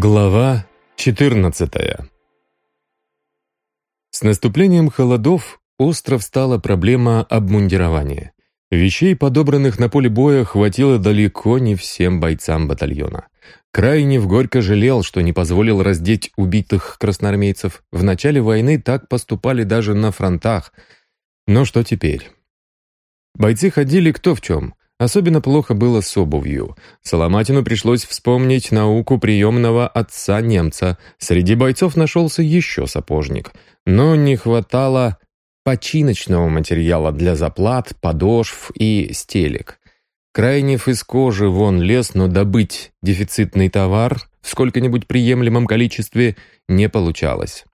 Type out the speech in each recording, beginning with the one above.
Глава 14 С наступлением холодов остро встала проблема обмундирования. Вещей, подобранных на поле боя, хватило далеко не всем бойцам батальона. Крайнев горько жалел, что не позволил раздеть убитых красноармейцев. В начале войны так поступали даже на фронтах. Но что теперь? Бойцы ходили кто в чем. Особенно плохо было с обувью. Соломатину пришлось вспомнить науку приемного отца немца. Среди бойцов нашелся еще сапожник. Но не хватало починочного материала для заплат, подошв и стелек. Крайнев из кожи вон лез, но добыть дефицитный товар в сколько-нибудь приемлемом количестве не получалось.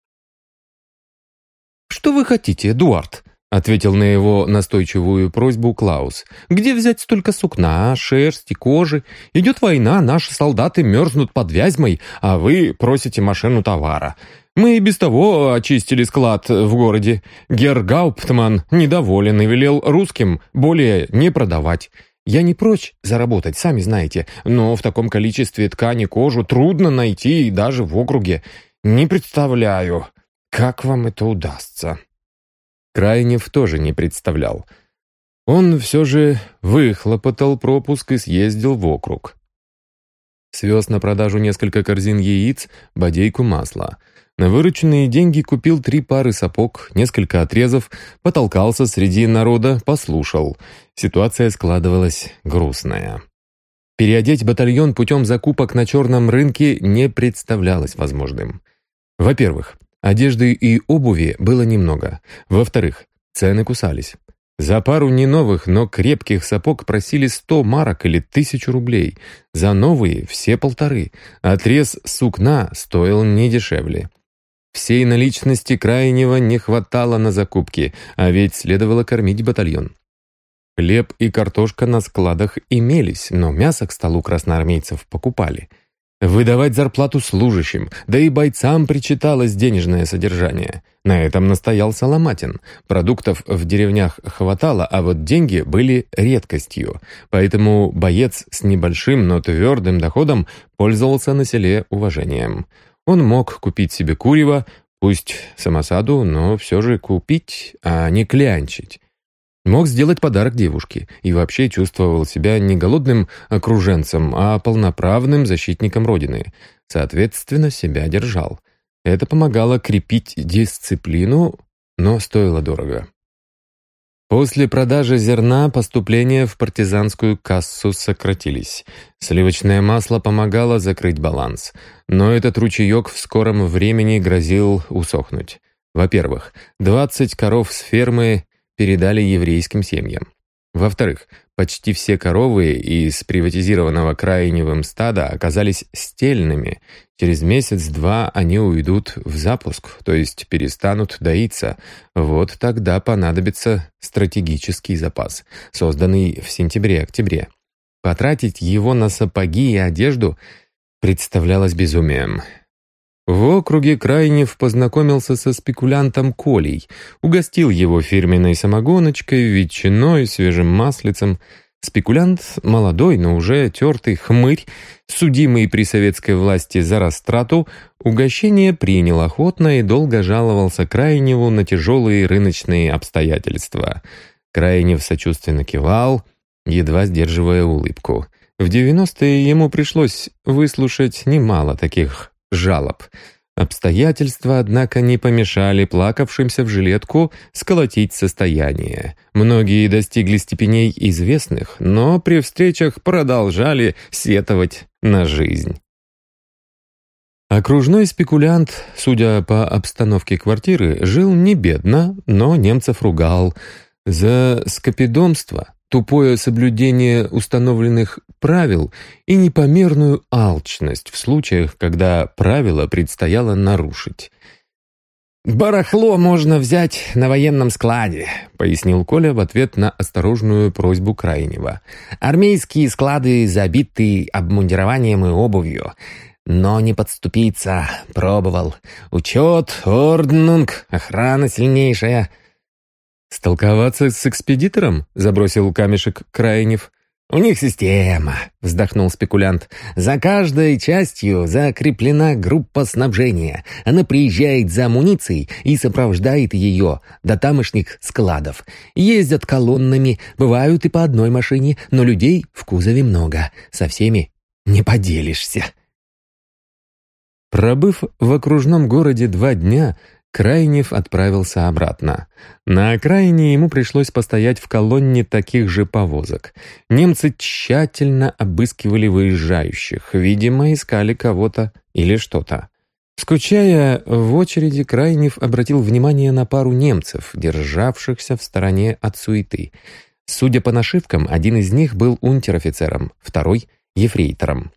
«Что вы хотите, Эдуард?» Ответил на его настойчивую просьбу Клаус. «Где взять столько сукна, шерсти, кожи? Идет война, наши солдаты мерзнут под Вязьмой, а вы просите машину товара. Мы и без того очистили склад в городе. Гергауптман недоволен и велел русским более не продавать. Я не прочь заработать, сами знаете, но в таком количестве ткани кожу трудно найти даже в округе. Не представляю, как вам это удастся». Крайнев тоже не представлял. Он все же выхлопотал пропуск и съездил в округ. Свез на продажу несколько корзин яиц, бодейку масла. На вырученные деньги купил три пары сапог, несколько отрезов, потолкался среди народа, послушал. Ситуация складывалась грустная. Переодеть батальон путем закупок на черном рынке не представлялось возможным. Во-первых, Одежды и обуви было немного. Во-вторых, цены кусались. За пару не новых, но крепких сапог просили сто марок или тысячу рублей. За новые все полторы. Отрез сукна стоил не дешевле. Всей наличности крайнего не хватало на закупки, а ведь следовало кормить батальон. Хлеб и картошка на складах имелись, но мясо к столу красноармейцев покупали – Выдавать зарплату служащим, да и бойцам причиталось денежное содержание. На этом настоял Соломатин. Продуктов в деревнях хватало, а вот деньги были редкостью. Поэтому боец с небольшим, но твердым доходом пользовался на селе уважением. Он мог купить себе курево, пусть самосаду, но все же купить, а не клянчить. Мог сделать подарок девушке и вообще чувствовал себя не голодным окруженцем, а полноправным защитником Родины. Соответственно, себя держал. Это помогало крепить дисциплину, но стоило дорого. После продажи зерна поступления в партизанскую кассу сократились. Сливочное масло помогало закрыть баланс, но этот ручеек в скором времени грозил усохнуть. Во-первых, 20 коров с фермы передали еврейским семьям. Во-вторых, почти все коровы из приватизированного крайневым стада оказались стельными. Через месяц-два они уйдут в запуск, то есть перестанут доиться. Вот тогда понадобится стратегический запас, созданный в сентябре-октябре. Потратить его на сапоги и одежду представлялось безумием. В округе Крайнев познакомился со спекулянтом Колей, угостил его фирменной самогоночкой, ветчиной, свежим маслицем. Спекулянт молодой, но уже тертый хмырь, судимый при советской власти за растрату, угощение принял охотно и долго жаловался Крайневу на тяжелые рыночные обстоятельства. Крайнев сочувственно кивал, едва сдерживая улыбку. В 90-е ему пришлось выслушать немало таких жалоб. Обстоятельства, однако, не помешали плакавшимся в жилетку сколотить состояние. Многие достигли степеней известных, но при встречах продолжали сетовать на жизнь. Окружной спекулянт, судя по обстановке квартиры, жил не бедно, но немцев ругал за скопидомство, тупое соблюдение установленных правил и непомерную алчность в случаях, когда правила предстояло нарушить. «Барахло можно взять на военном складе», — пояснил Коля в ответ на осторожную просьбу Крайнего. «Армейские склады забиты обмундированием и обувью. Но не подступиться, пробовал. Учет, орднунг, охрана сильнейшая». «Столковаться с экспедитором?» — забросил камешек Крайнев. «У них система», — вздохнул спекулянт. «За каждой частью закреплена группа снабжения. Она приезжает за амуницией и сопровождает ее до тамошних складов. Ездят колоннами, бывают и по одной машине, но людей в кузове много. Со всеми не поделишься». Пробыв в окружном городе два дня, Крайнев отправился обратно. На окраине ему пришлось постоять в колонне таких же повозок. Немцы тщательно обыскивали выезжающих, видимо, искали кого-то или что-то. Скучая в очереди, Крайнев обратил внимание на пару немцев, державшихся в стороне от суеты. Судя по нашивкам, один из них был унтер-офицером, второй — ефрейтором.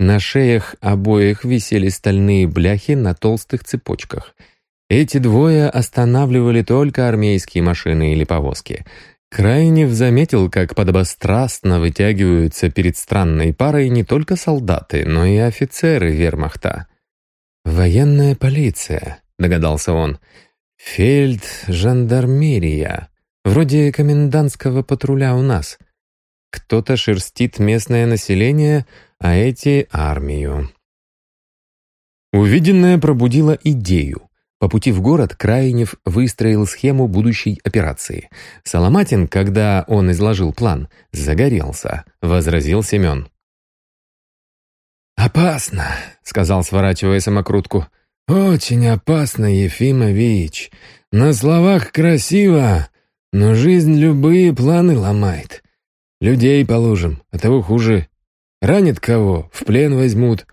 На шеях обоих висели стальные бляхи на толстых цепочках — эти двое останавливали только армейские машины или повозки. Крайнев заметил, как подобострастно вытягиваются перед странной парой не только солдаты, но и офицеры вермахта. «Военная полиция», — догадался он. «Фельд-жандармерия. Вроде комендантского патруля у нас. Кто-то шерстит местное население, а эти — армию». Увиденное пробудило идею. По пути в город Крайнев выстроил схему будущей операции. Соломатин, когда он изложил план, загорелся, возразил Семен. «Опасно», — сказал, сворачивая самокрутку. «Очень опасно, Ефимович. На словах красиво, но жизнь любые планы ломает. Людей положим, а того хуже. Ранит кого, в плен возьмут.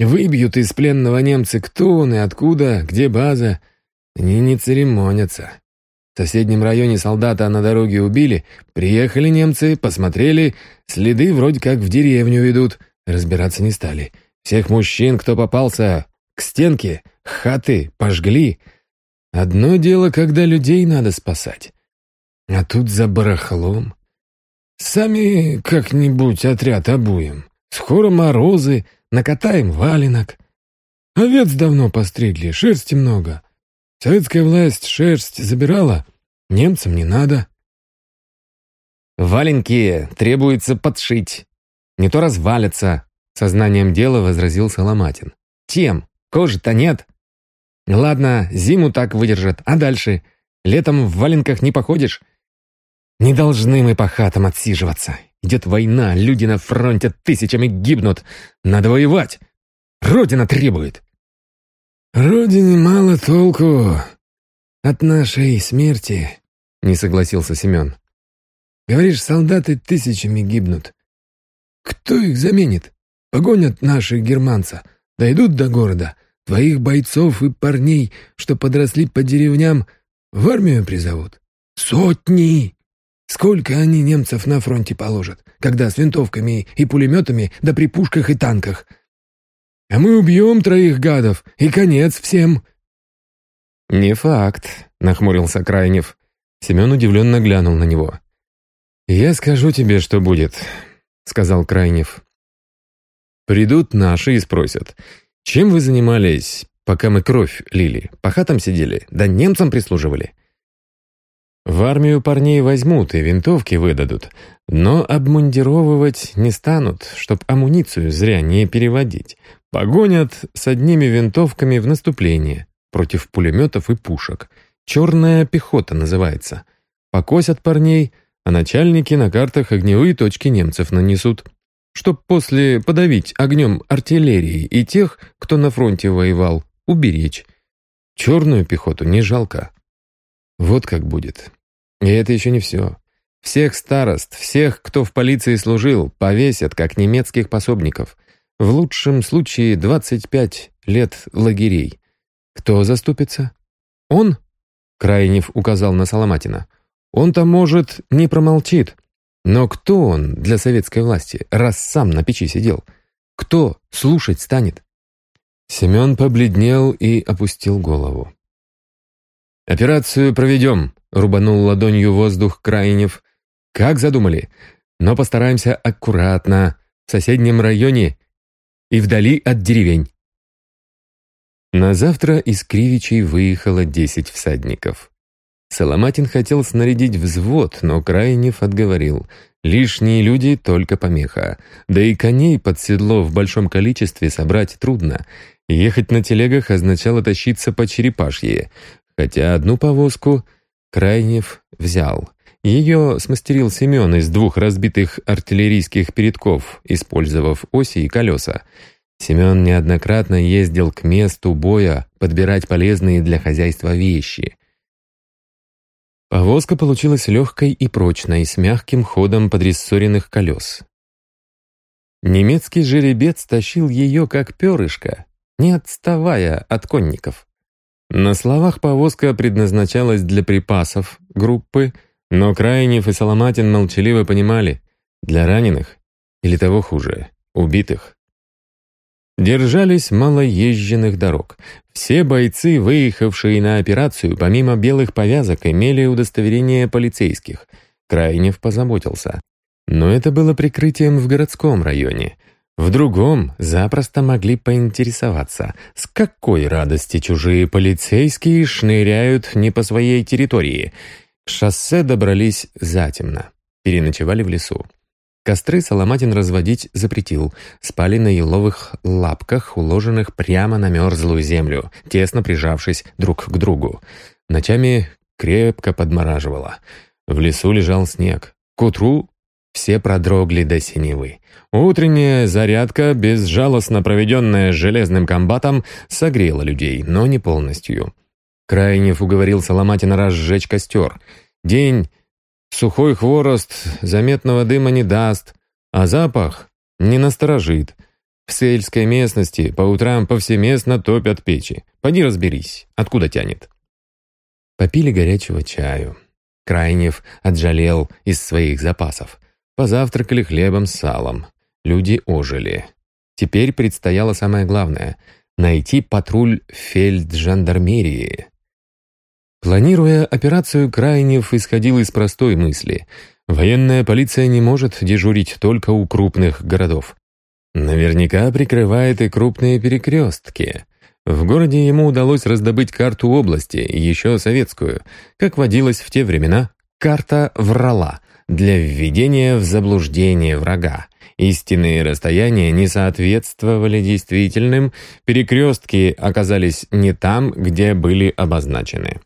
Выбьют из пленного немцы, кто он и откуда, где база. Они не церемонятся. В соседнем районе солдата на дороге убили, приехали немцы, посмотрели, следы вроде как в деревню ведут, разбираться не стали. Всех мужчин, кто попался к стенке, хаты пожгли. Одно дело, когда людей надо спасать. А тут за барахлом. Сами как-нибудь отряд обуем. Скоро морозы, накатаем валенок. Овец давно постригли, шерсти много. Советская власть шерсть забирала, немцам не надо. «Валенки требуется подшить. Не то развалятся», — сознанием дела возразил Соломатин. «Тем, кожи-то нет. Ладно, зиму так выдержат, а дальше? Летом в валенках не походишь. Не должны мы по хатам отсиживаться. Идет война, люди на фронте тысячами гибнут. Надо воевать. Родина требует. Родине мало толку от нашей смерти, не согласился Семен. Говоришь, солдаты тысячами гибнут. Кто их заменит? Погонят наших германца, дойдут до города, твоих бойцов и парней, что подросли по деревням, в армию призовут. Сотни! Сколько они немцев на фронте положат, когда с винтовками и пулеметами, да при пушках и танках? А мы убьем троих гадов, и конец всем!» «Не факт», — нахмурился Крайнев. Семен удивленно глянул на него. «Я скажу тебе, что будет», — сказал Крайнев. «Придут наши и спросят, чем вы занимались, пока мы кровь лили? По хатам сидели, да немцам прислуживали?» В армию парней возьмут и винтовки выдадут, но обмундировывать не станут, чтоб амуницию зря не переводить. Погонят с одними винтовками в наступление против пулеметов и пушек. «Черная пехота» называется. Покосят парней, а начальники на картах огневые точки немцев нанесут. Чтоб после подавить огнем артиллерии и тех, кто на фронте воевал, уберечь. Черную пехоту не жалко. Вот как будет. И это еще не все. Всех старост, всех, кто в полиции служил, повесят, как немецких пособников. В лучшем случае 25 лет лагерей. Кто заступится? Он? Крайнев указал на Соломатина. Он-то, может, не промолчит. Но кто он для советской власти, раз сам на печи сидел? Кто слушать станет? Семен побледнел и опустил голову. «Операцию проведем», — рубанул ладонью воздух Крайнев. «Как задумали? Но постараемся аккуратно, в соседнем районе и вдали от деревень». На завтра из Кривичей выехало десять всадников. Соломатин хотел снарядить взвод, но Крайнев отговорил. Лишние люди — только помеха. Да и коней под седло в большом количестве собрать трудно. Ехать на телегах означало тащиться по черепашье, хотя одну повозку Крайнев взял. Ее смастерил Семен из двух разбитых артиллерийских передков, использовав оси и колеса. Семен неоднократно ездил к месту боя подбирать полезные для хозяйства вещи. Повозка получилась легкой и прочной, с мягким ходом подрессоренных колес. Немецкий жеребец тащил ее как перышко, не отставая от конников. На словах повозка предназначалась для припасов группы, но Крайнев и Соломатин молчаливо понимали, для раненых или того хуже, убитых. Держались малоезженных дорог. Все бойцы, выехавшие на операцию, помимо белых повязок, имели удостоверение полицейских. Крайнев позаботился. Но это было прикрытием в городском районе. В другом запросто могли поинтересоваться, с какой радости чужие полицейские шныряют не по своей территории. К шоссе добрались затемно. Переночевали в лесу. Костры Соломатин разводить запретил. Спали на еловых лапках, уложенных прямо на мерзлую землю, тесно прижавшись друг к другу. Ночами крепко подмораживало. В лесу лежал снег. К утру все продрогли до синевы. Утренняя зарядка, безжалостно проведенная железным комбатом, согрела людей, но не полностью. Крайнев уговорил Соломатина разжечь костер. День Сухой хворост заметного дыма не даст, а запах не насторожит. В сельской местности по утрам повсеместно топят печи. Поди разберись, откуда тянет. Попили горячего чаю. Крайнев отжалел из своих запасов. Позавтракали хлебом с салом. Люди ожили. Теперь предстояло самое главное — найти патруль фельджандармерии. Планируя операцию, Крайнев исходил из простой мысли. Военная полиция не может дежурить только у крупных городов. Наверняка прикрывает и крупные перекрестки. В городе ему удалось раздобыть карту области, еще советскую. Как водилось в те времена, карта врала для введения в заблуждение врага. Истинные расстояния не соответствовали действительным, перекрестки оказались не там, где были обозначены.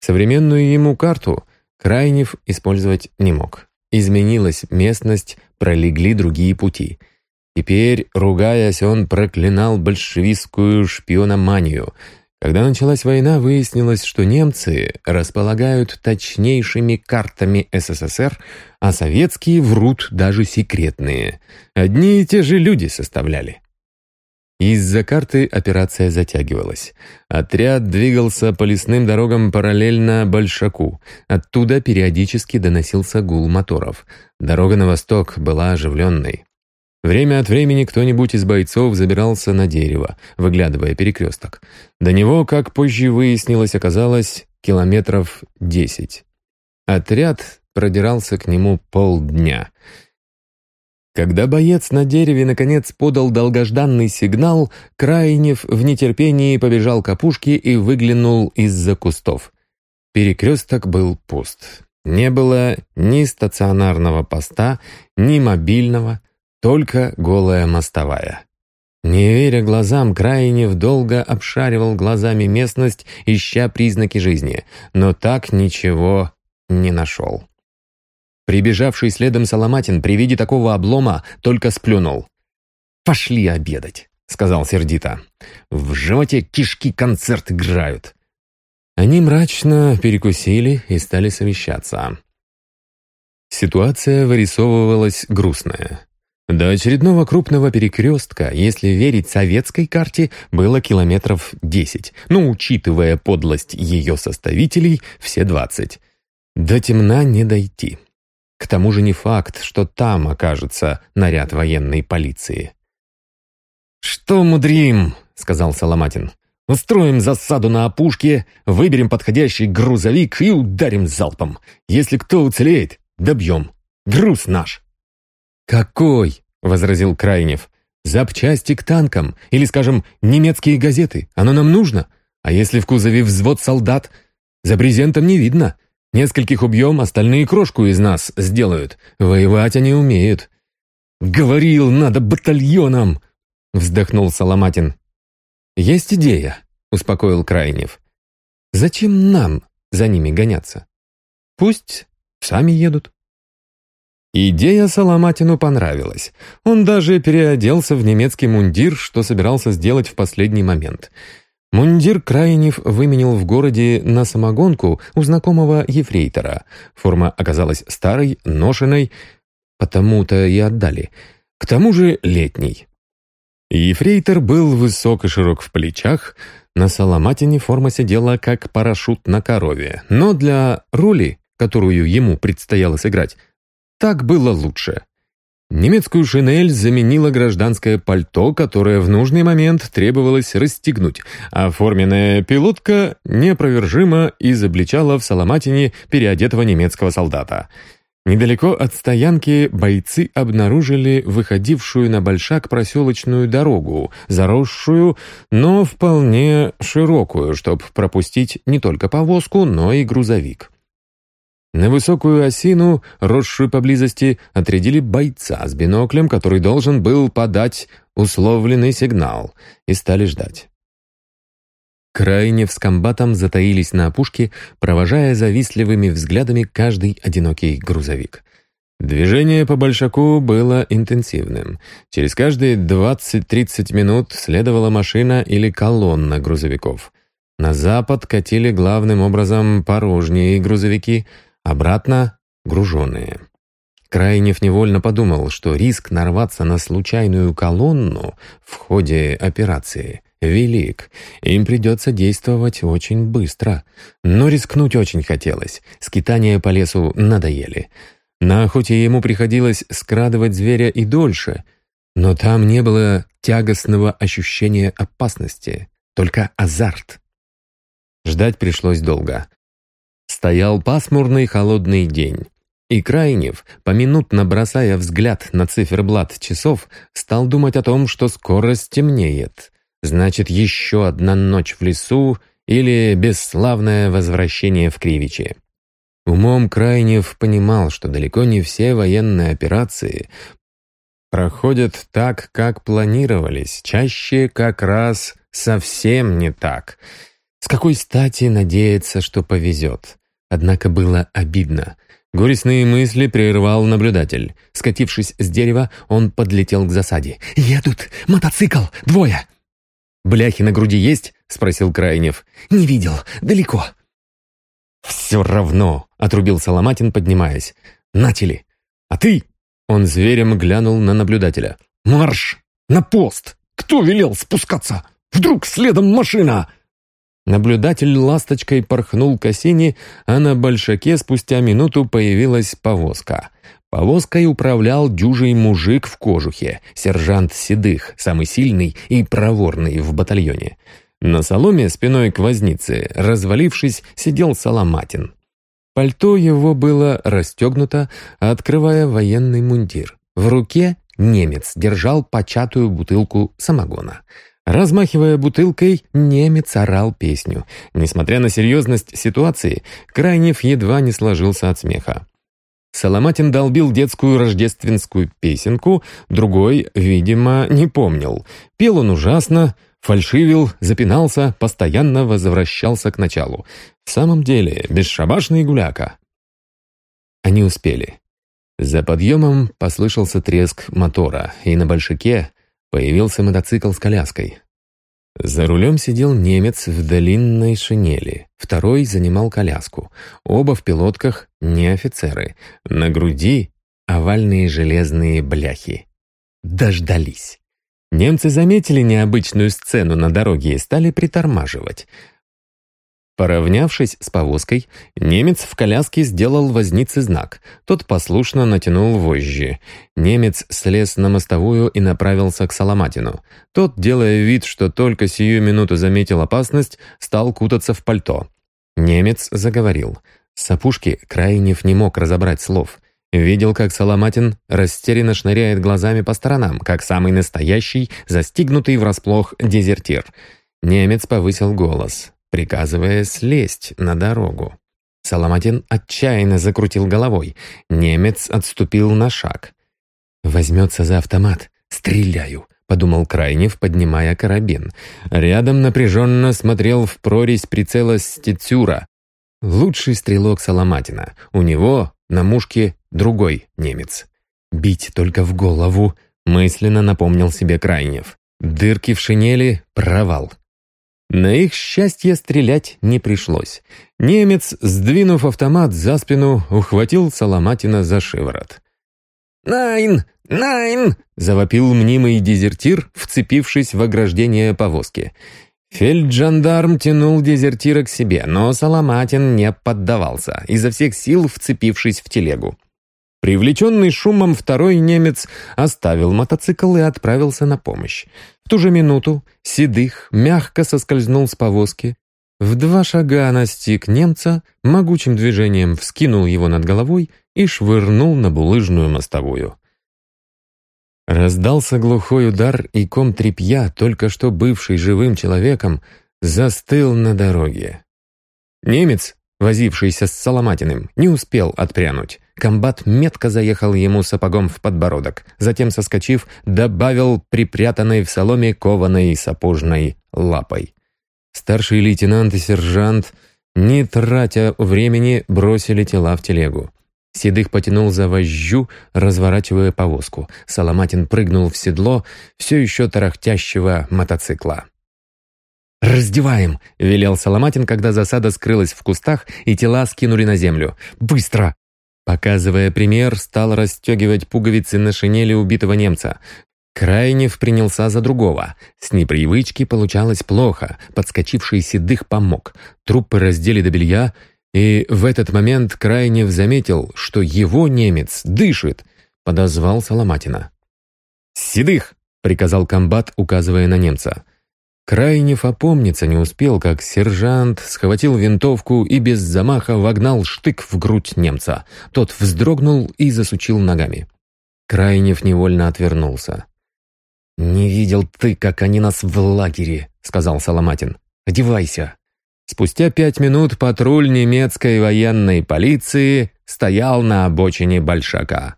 Современную ему карту Крайнев использовать не мог. Изменилась местность, пролегли другие пути. Теперь, ругаясь, он проклинал большевистскую шпиономанию. Когда началась война, выяснилось, что немцы располагают точнейшими картами СССР, а советские врут даже секретные. Одни и те же люди составляли. Из-за карты операция затягивалась. Отряд двигался по лесным дорогам параллельно Большаку. Оттуда периодически доносился гул моторов. Дорога на восток была оживленной. Время от времени кто-нибудь из бойцов забирался на дерево, выглядывая перекресток. До него, как позже выяснилось, оказалось километров десять. Отряд продирался к нему полдня — когда боец на дереве наконец подал долгожданный сигнал, Крайнев в нетерпении побежал к опушке и выглянул из-за кустов. Перекресток был пуст. Не было ни стационарного поста, ни мобильного, только голая мостовая. Не веря глазам, Крайнев долго обшаривал глазами местность, ища признаки жизни, но так ничего не нашел. Прибежавший следом Соломатин при виде такого облома только сплюнул. «Пошли обедать», — сказал сердито. «В животе кишки концерт играют». Они мрачно перекусили и стали совещаться. Ситуация вырисовывалась грустная. До очередного крупного перекрестка, если верить советской карте, было километров 10, но, учитывая подлость ее составителей, все 20. До темна не дойти. К тому же не факт, что там окажется наряд военной полиции. «Что мудрим?» — сказал Соломатин. «Устроим засаду на опушке, выберем подходящий грузовик и ударим залпом. Если кто уцелеет, добьем. Груз наш». «Какой?» — возразил Крайнев. «Запчасти к танкам или, скажем, немецкие газеты. Оно нам нужно. А если в кузове взвод солдат? За брезентом не видно. Нескольких убьем, остальные крошку из нас сделают. Воевать они умеют». «Говорил, надо батальоном!» — вздохнул Соломатин. «Есть идея», — успокоил Крайнев. «Зачем нам за ними гоняться? Пусть сами едут». Идея Соломатину понравилась. Он даже переоделся в немецкий мундир, что собирался сделать в последний момент. Мундир Крайнев выменил в городе на самогонку у знакомого ефрейтора. Форма оказалась старой, ношенной, потому-то и отдали. К тому же летней. Ефрейтор был высок и широк в плечах, на Соломатине форма сидела как парашют на корове, но для роли, которую ему предстояло сыграть, так было лучше. Немецкую шинель заменила гражданское пальто, которое в нужный момент требовалось расстегнуть, а форменная пилотка непровержимо изобличала в Соломатине переодетого немецкого солдата. Недалеко от стоянки бойцы обнаружили выходившую на большак проселочную дорогу, заросшую, но вполне широкую, чтобы пропустить не только повозку, но и грузовик. На высокую осину, росшую поблизости, отрядили бойца с биноклем, который должен был подать условленный сигнал, и стали ждать. Крайне с комбатом затаились на опушке, провожая завистливыми взглядами каждый одинокий грузовик. Движение по Большаку было интенсивным. Через каждые 20-30 минут следовала машина или колонна грузовиков. На запад катили главным образом порожние грузовики — Обратно — груженные. Крайнев невольно подумал, что риск нарваться на случайную колонну в ходе операции велик. Им придется действовать очень быстро. Но рискнуть очень хотелось. Скитания по лесу надоели. На охоте ему приходилось скрадывать зверя и дольше, но там не было тягостного ощущения опасности, только азарт. Ждать пришлось долго. Стоял пасмурный холодный день. И Крайнев, поминутно бросая взгляд на циферблат часов, стал думать о том, что скоро стемнеет. Значит, еще одна ночь в лесу или бесславное возвращение в Кривичи. Умом Крайнев понимал, что далеко не все военные операции проходят так, как планировались, чаще как раз совсем не так. С какой стати надеяться, что повезет? Однако было обидно. Горестные мысли прервал наблюдатель. Скатившись с дерева, он подлетел к засаде. «Едут! Мотоцикл! Двое!» «Бляхи на груди есть?» — спросил Крайнев. «Не видел. Далеко». «Все равно!» — отрубил Соломатин, поднимаясь. «Начали! А ты...» — он зверем глянул на наблюдателя. «Марш! На пост! Кто велел спускаться? Вдруг следом машина!» Наблюдатель ласточкой порхнул к осине, а на большаке спустя минуту появилась повозка. Повозкой управлял дюжий мужик в кожухе, сержант Седых, самый сильный и проворный в батальоне. На соломе спиной к вознице, развалившись, сидел Соломатин. Пальто его было расстегнуто, открывая военный мундир. В руке немец держал початую бутылку самогона — Размахивая бутылкой, немец орал песню. Несмотря на серьезность ситуации, Крайнев едва не сложился от смеха. Соломатин долбил детскую рождественскую песенку, другой, видимо, не помнил. Пел он ужасно, фальшивил, запинался, постоянно возвращался к началу. В самом деле, бесшабашный гуляка. Они успели. За подъемом послышался треск мотора, и на большаке Появился мотоцикл с коляской. За рулем сидел немец в длинной шинели, второй занимал коляску. Оба в пилотках, не офицеры. На груди овальные железные бляхи. Дождались. Немцы заметили необычную сцену на дороге и стали притормаживать. Поравнявшись с повозкой, немец в коляске сделал вознице знак. Тот послушно натянул вожжи. Немец слез на мостовую и направился к Соломатину. Тот, делая вид, что только сию минуту заметил опасность, стал кутаться в пальто. Немец заговорил. С опушки Крайнев не мог разобрать слов. Видел, как Соломатин растерянно шныряет глазами по сторонам, как самый настоящий, застигнутый врасплох дезертир. Немец повысил голос приказывая слезть на дорогу. Соломатин отчаянно закрутил головой. Немец отступил на шаг. «Возьмется за автомат. Стреляю», — подумал Крайнев, поднимая карабин. Рядом напряженно смотрел в прорезь прицела Стецюра. Лучший стрелок Соломатина. У него на мушке другой немец. «Бить только в голову», — мысленно напомнил себе Крайнев. «Дырки в шинели — провал». На их счастье стрелять не пришлось. Немец, сдвинув автомат за спину, ухватил Соломатина за шиворот. «Найн! Найн!» — завопил мнимый дезертир, вцепившись в ограждение повозки. Фельджандарм тянул дезертира к себе, но Соломатин не поддавался, изо всех сил вцепившись в телегу. Привлеченный шумом второй немец оставил мотоцикл и отправился на помощь. В ту же минуту Седых мягко соскользнул с повозки, в два шага настиг немца, могучим движением вскинул его над головой и швырнул на булыжную мостовую. Раздался глухой удар, и ком тряпья, только что бывший живым человеком, застыл на дороге. Немец, возившийся с Соломатиным, не успел отпрянуть. Комбат метко заехал ему сапогом в подбородок, затем, соскочив, добавил припрятанной в соломе кованой сапожной лапой. Старший лейтенант и сержант, не тратя времени, бросили тела в телегу. Седых потянул за вожжу, разворачивая повозку. Соломатин прыгнул в седло все еще тарахтящего мотоцикла. «Раздеваем!» — велел Соломатин, когда засада скрылась в кустах и тела скинули на землю. «Быстро!» Показывая пример, стал расстегивать пуговицы на шинели убитого немца. Крайнев принялся за другого. С непривычки получалось плохо. Подскочивший седых помог. Трупы раздели до белья, и в этот момент Крайнев заметил, что его немец дышит. Подозвал Соломатина. «Седых!» — приказал комбат, указывая на немца. Крайнев опомниться не успел, как сержант схватил винтовку и без замаха вогнал штык в грудь немца. Тот вздрогнул и засучил ногами. Крайнев невольно отвернулся. «Не видел ты, как они нас в лагере», — сказал Соломатин. «Одевайся». Спустя пять минут патруль немецкой военной полиции стоял на обочине Большака.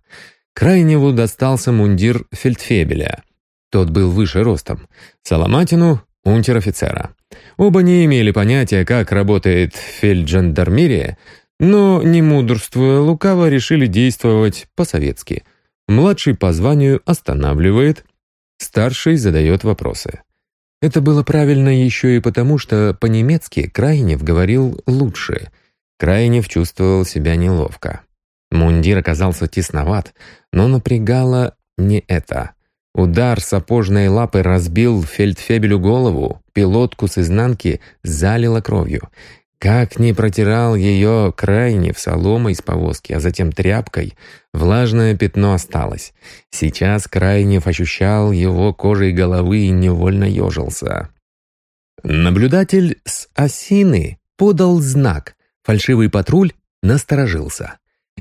Крайневу достался мундир фельдфебеля. Тот был выше ростом. Соломатину унтер-офицера. Оба не имели понятия, как работает фельджандармерия, но, не мудрствуя лукаво, решили действовать по-советски. Младший по званию останавливает, старший задает вопросы. Это было правильно еще и потому, что по-немецки Крайнев говорил лучше. Крайнев чувствовал себя неловко. Мундир оказался тесноват, но напрягало не это. Удар сапожной лапы разбил фельдфебелю голову, пилотку с изнанки залило кровью. Как ни протирал ее крайне в соломой с повозки, а затем тряпкой, влажное пятно осталось. Сейчас Крайнев ощущал его кожей головы и невольно ежился. Наблюдатель с осины подал знак. Фальшивый патруль насторожился.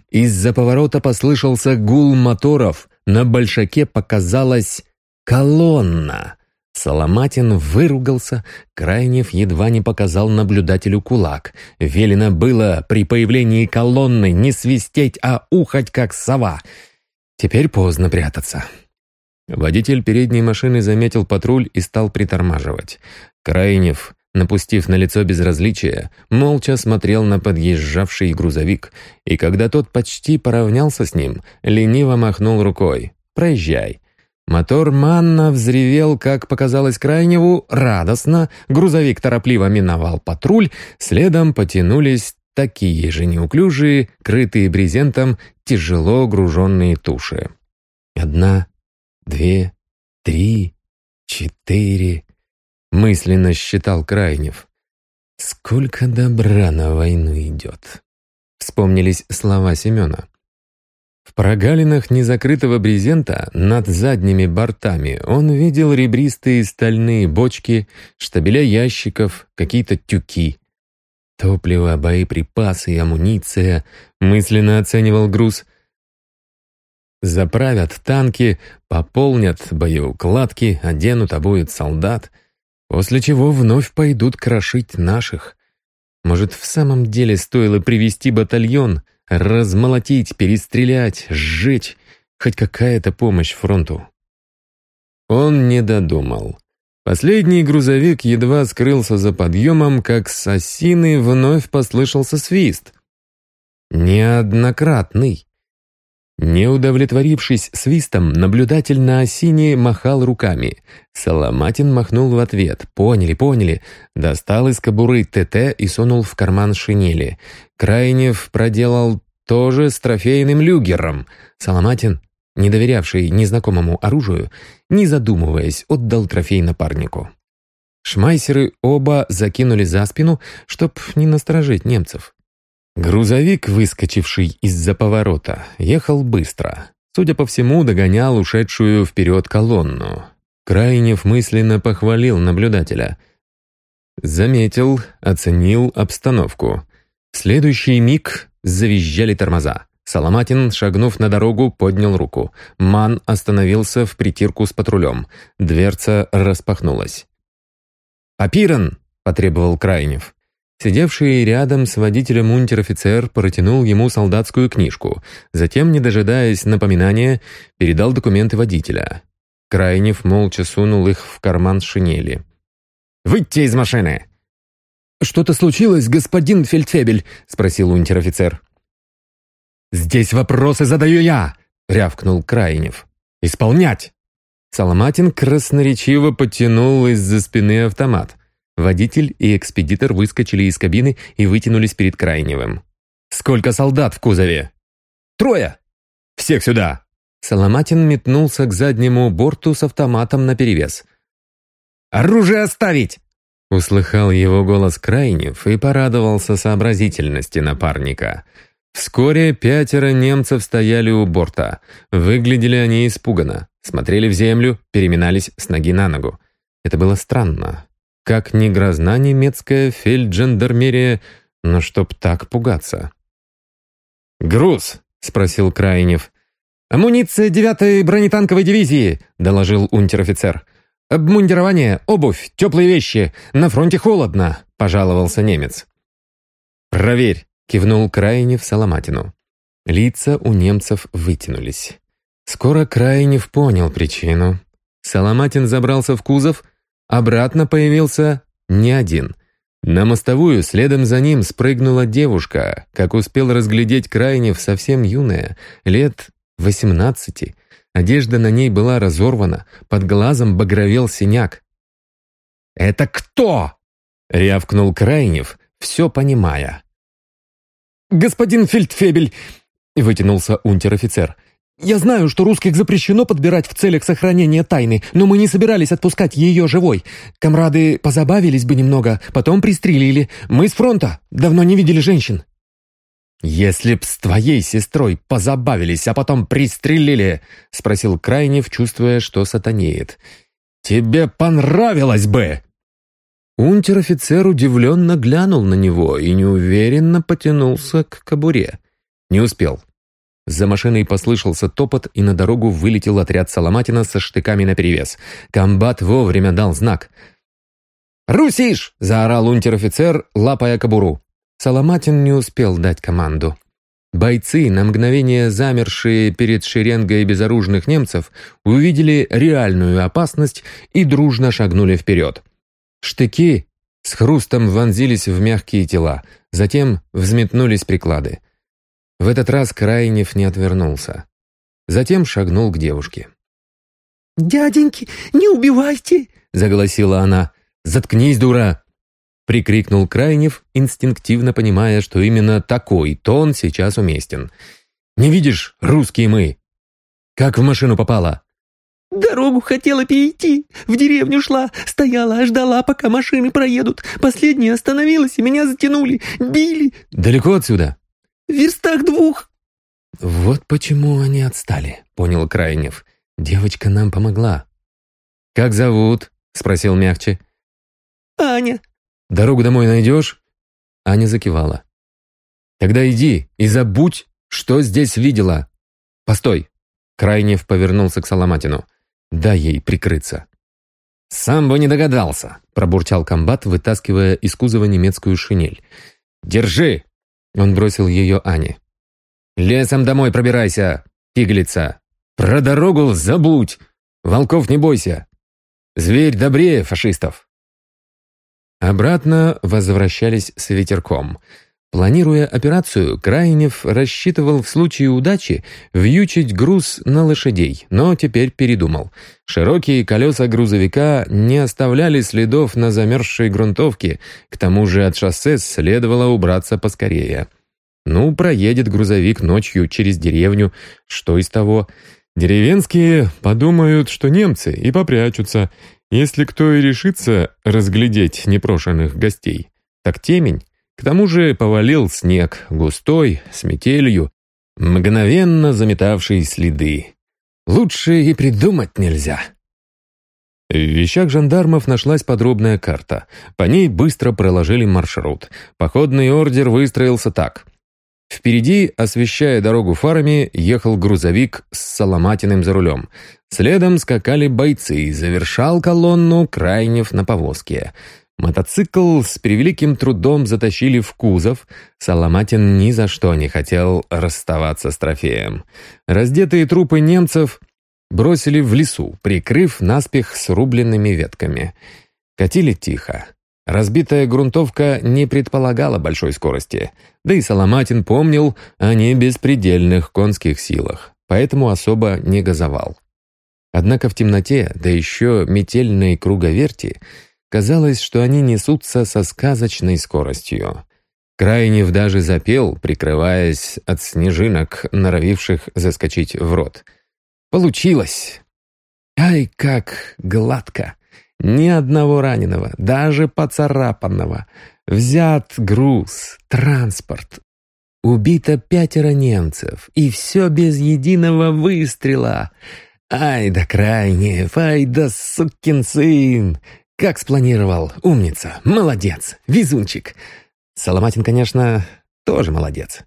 Из-за поворота послышался гул моторов, на большаке показалась колонна. Соломатин выругался, Крайнев едва не показал наблюдателю кулак. Велено было при появлении колонны не свистеть, а ухать, как сова. Теперь поздно прятаться. Водитель передней машины заметил патруль и стал притормаживать. Крайнев напустив на лицо безразличие, молча смотрел на подъезжавший грузовик, и когда тот почти поравнялся с ним, лениво махнул рукой. «Проезжай». Мотор манна взревел, как показалось Крайневу, радостно, грузовик торопливо миновал патруль, следом потянулись такие же неуклюжие, крытые брезентом, тяжело груженные туши. Одна, две, три, четыре, мысленно считал Крайнев. «Сколько добра на войну идет!» Вспомнились слова Семена. В прогалинах незакрытого брезента над задними бортами он видел ребристые стальные бочки, штабеля ящиков, какие-то тюки. Топливо, боеприпасы, амуниция, мысленно оценивал груз. Заправят танки, пополнят боеукладки, оденут, обуют солдат — после чего вновь пойдут крошить наших. Может, в самом деле стоило привести батальон, размолотить, перестрелять, сжечь, хоть какая-то помощь фронту? Он не додумал. Последний грузовик едва скрылся за подъемом, как с осины вновь послышался свист. Неоднократный. Не удовлетворившись свистом, наблюдатель на осине махал руками. Соломатин махнул в ответ. «Поняли, поняли». Достал из кобуры ТТ и сунул в карман шинели. Крайнев проделал тоже с трофейным люгером. Соломатин, не доверявший незнакомому оружию, не задумываясь, отдал трофей напарнику. Шмайсеры оба закинули за спину, чтоб не насторожить немцев. Грузовик, выскочивший из-за поворота, ехал быстро. Судя по всему, догонял ушедшую вперед колонну. Крайнев мысленно похвалил наблюдателя. Заметил, оценил обстановку. В следующий миг завизжали тормоза. Соломатин, шагнув на дорогу, поднял руку. Ман остановился в притирку с патрулем. Дверца распахнулась. «Апиран!» — потребовал Крайнев. Сидевший рядом с водителем унтер-офицер протянул ему солдатскую книжку, затем, не дожидаясь напоминания, передал документы водителя. Крайнев молча сунул их в карман шинели. «Выйти из машины!» «Что-то случилось, господин Фельдфебель?» — спросил унтер-офицер. «Здесь вопросы задаю я!» — рявкнул Крайнев. «Исполнять!» Соломатин красноречиво потянул из-за спины автомат. Водитель и экспедитор выскочили из кабины и вытянулись перед Крайневым. «Сколько солдат в кузове?» «Трое!» «Всех сюда!» Соломатин метнулся к заднему борту с автоматом наперевес. «Оружие оставить!» Услыхал его голос Крайнев и порадовался сообразительности напарника. Вскоре пятеро немцев стояли у борта. Выглядели они испуганно, смотрели в землю, переминались с ноги на ногу. Это было странно. Как ни грозна немецкая фельджандармерия, но чтоб так пугаться. «Груз?» — спросил Крайнев. «Амуниция девятой бронетанковой дивизии», — доложил унтер-офицер. «Обмундирование, обувь, теплые вещи. На фронте холодно», — пожаловался немец. «Проверь», — кивнул Крайнев Соломатину. Лица у немцев вытянулись. Скоро Крайнев понял причину. Соломатин забрался в кузов, обратно появился не один. На мостовую следом за ним спрыгнула девушка, как успел разглядеть Крайнев совсем юная, лет восемнадцати. Одежда на ней была разорвана, под глазом багровел синяк. «Это кто?» — рявкнул Крайнев, все понимая. «Господин Фельдфебель!» — вытянулся унтер-офицер. «Я знаю, что русских запрещено подбирать в целях сохранения тайны, но мы не собирались отпускать ее живой. Комрады позабавились бы немного, потом пристрелили. Мы с фронта, давно не видели женщин». «Если б с твоей сестрой позабавились, а потом пристрелили», — спросил Крайнев, чувствуя, что сатанеет. «Тебе понравилось бы!» Унтер-офицер удивленно глянул на него и неуверенно потянулся к кобуре. Не успел. За машиной послышался топот, и на дорогу вылетел отряд Соломатина со штыками наперевес. Комбат вовремя дал знак. «Русиш!» — заорал унтер-офицер, лапая кобуру. Соломатин не успел дать команду. Бойцы, на мгновение замершие перед шеренгой безоружных немцев, увидели реальную опасность и дружно шагнули вперед. Штыки с хрустом вонзились в мягкие тела, затем взметнулись приклады. В этот раз Крайнев не отвернулся. Затем шагнул к девушке. «Дяденьки, не убивайте!» — заголосила она. «Заткнись, дура!» — прикрикнул Крайнев, инстинктивно понимая, что именно такой тон сейчас уместен. «Не видишь, русские мы! Как в машину попала?» Дорогу хотела перейти, в деревню шла, стояла, ждала, пока машины проедут. Последняя остановилась, и меня затянули, били. Далеко отсюда? В верстах двух. Вот почему они отстали, понял Крайнев. Девочка нам помогла. Как зовут? Спросил мягче. Аня. Дорогу домой найдешь? Аня закивала. Тогда иди и забудь, что здесь видела. Постой. Крайнев повернулся к Соломатину. Дай ей прикрыться». «Сам бы не догадался», — пробурчал комбат, вытаскивая из кузова немецкую шинель. Держи!» Он бросил ее Ане. «Лесом домой пробирайся, пиглица! Про дорогу забудь! Волков не бойся! Зверь добрее фашистов!» Обратно возвращались с ветерком. Планируя операцию, Крайнев рассчитывал в случае удачи вьючить груз на лошадей, но теперь передумал. Широкие колеса грузовика не оставляли следов на замерзшей грунтовке, к тому же от шоссе следовало убраться поскорее. Ну, проедет грузовик ночью через деревню, что из того? Деревенские подумают, что немцы, и попрячутся, если кто и решится разглядеть непрошенных гостей. Так темень. К тому же повалил снег, густой, с метелью, мгновенно заметавший следы. Лучше и придумать нельзя. В вещах жандармов нашлась подробная карта. По ней быстро проложили маршрут. Походный ордер выстроился так. Впереди, освещая дорогу фарами, ехал грузовик с Соломатиным за рулем. Следом скакали бойцы, завершал колонну Крайнев на повозке. Мотоцикл с превеликим трудом затащили в кузов. Соломатин ни за что не хотел расставаться с трофеем. Раздетые трупы немцев бросили в лесу, прикрыв наспех срубленными ветками. Катили тихо. Разбитая грунтовка не предполагала большой скорости, да и Соломатин помнил о небеспредельных конских силах, поэтому особо не газовал. Однако в темноте, да еще метельной круговерти, казалось, что они несутся со сказочной скоростью. Крайнев даже запел, прикрываясь от снежинок, норовивших заскочить в рот. Получилось! Ай, как гладко! Ни одного раненого, даже поцарапанного. Взят груз, транспорт. Убито пятеро немцев, и все без единого выстрела. Ай да крайнев, ай да сукин сын! Как спланировал, умница, молодец, везунчик. Соломатин, конечно, тоже молодец.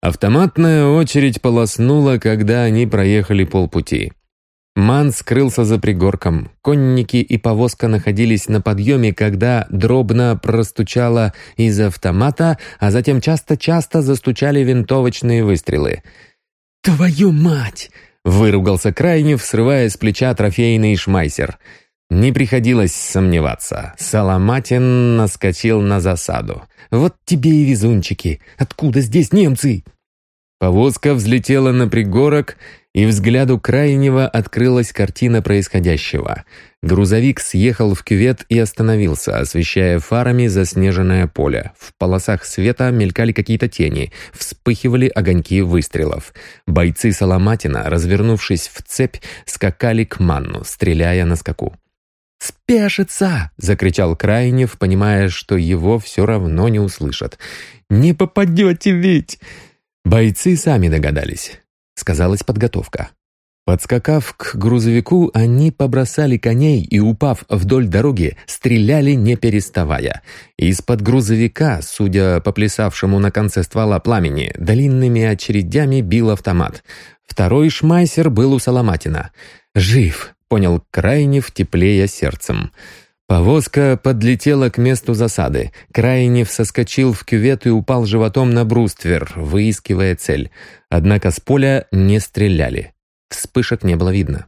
Автоматная очередь полоснула, когда они проехали полпути. Ман скрылся за пригорком. Конники и повозка находились на подъеме, когда дробно простучало из автомата, а затем часто-часто застучали винтовочные выстрелы. «Твою мать!» — выругался Крайнев, срывая с плеча трофейный шмайсер. Не приходилось сомневаться. Соломатин наскочил на засаду. «Вот тебе и везунчики! Откуда здесь немцы?» Повозка взлетела на пригорок, и взгляду крайнего открылась картина происходящего. Грузовик съехал в кювет и остановился, освещая фарами заснеженное поле. В полосах света мелькали какие-то тени, вспыхивали огоньки выстрелов. Бойцы Соломатина, развернувшись в цепь, скакали к манну, стреляя на скаку. «Спешится!» — закричал Крайнев, понимая, что его все равно не услышат. «Не попадете ведь!» Бойцы сами догадались. Сказалась подготовка. Подскакав к грузовику, они побросали коней и, упав вдоль дороги, стреляли не переставая. Из-под грузовика, судя по плясавшему на конце ствола пламени, длинными очередями бил автомат. Второй шмайсер был у Соломатина. «Жив!» — понял Крайнев, теплея сердцем. Повозка подлетела к месту засады. Крайнев соскочил в кювет и упал животом на бруствер, выискивая цель. Однако с поля не стреляли. Вспышек не было видно.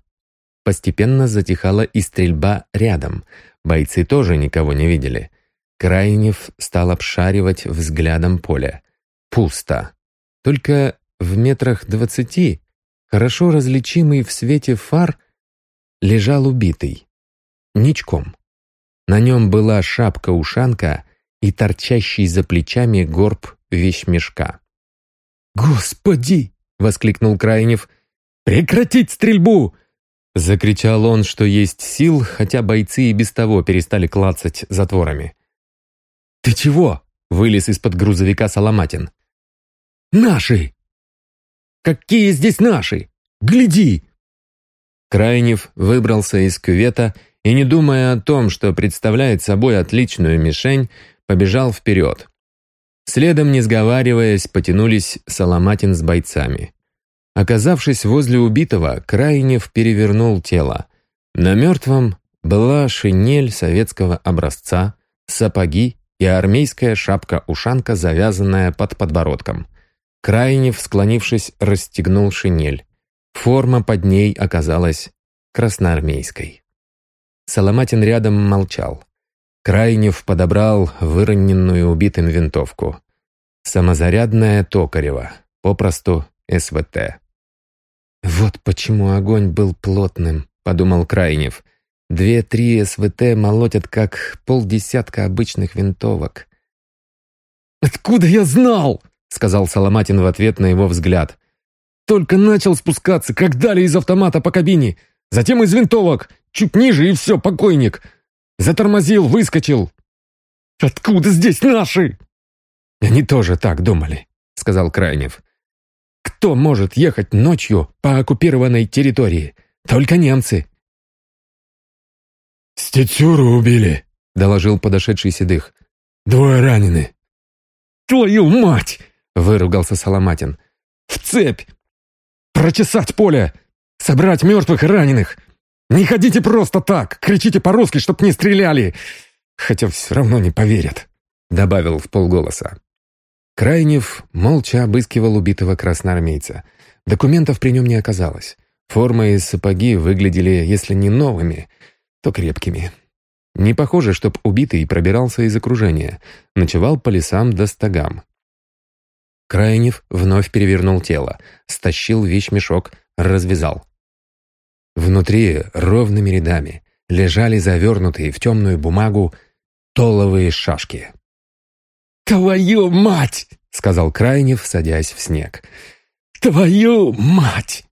Постепенно затихала и стрельба рядом. Бойцы тоже никого не видели. Крайнев стал обшаривать взглядом поле. Пусто. Только в метрах двадцати, хорошо различимый в свете фар, лежал убитый. Ничком. На нем была шапка-ушанка и торчащий за плечами горб вещмешка. «Господи!» — воскликнул Крайнев. «Прекратить стрельбу!» Закричал он, что есть сил, хотя бойцы и без того перестали клацать затворами. «Ты чего?» — вылез из-под грузовика Соломатин. «Наши!» «Какие здесь наши? Гляди!» Крайнев выбрался из кювета и, не думая о том, что представляет собой отличную мишень, побежал вперед. Следом, не сговариваясь, потянулись Соломатин с бойцами. Оказавшись возле убитого, Крайнев перевернул тело. На мертвом была шинель советского образца, сапоги и армейская шапка-ушанка, завязанная под подбородком. Крайнев, склонившись, расстегнул шинель. Форма под ней оказалась красноармейской. Соломатин рядом молчал. Крайнев подобрал выроненную убитым винтовку. Самозарядная Токарева, попросту СВТ. «Вот почему огонь был плотным», — подумал Крайнев. «Две-три СВТ молотят, как полдесятка обычных винтовок». «Откуда я знал?» — сказал Соломатин в ответ на его взгляд. «Только начал спускаться, как дали из автомата по кабине. Затем из винтовок. Чуть ниже, и все, покойник. Затормозил, выскочил. Откуда здесь наши?» «Они тоже так думали», — сказал Крайнев. Кто может ехать ночью по оккупированной территории? Только немцы. «Стецюру убили», — доложил подошедший Седых. «Двое ранены». «Твою мать!» — выругался Соломатин. «В цепь! Прочесать поле! Собрать мертвых и раненых! Не ходите просто так! Кричите по-русски, чтоб не стреляли! Хотя все равно не поверят!» — добавил в полголоса. Крайнев молча обыскивал убитого красноармейца. Документов при нем не оказалось. Форма и сапоги выглядели, если не новыми, то крепкими. Не похоже, чтоб убитый пробирался из окружения. Ночевал по лесам да стогам. Крайнев вновь перевернул тело, стащил вещмешок, развязал. Внутри ровными рядами лежали завернутые в темную бумагу толовые шашки. «Твою мать!» — сказал Крайнев, садясь в снег. «Твою мать!»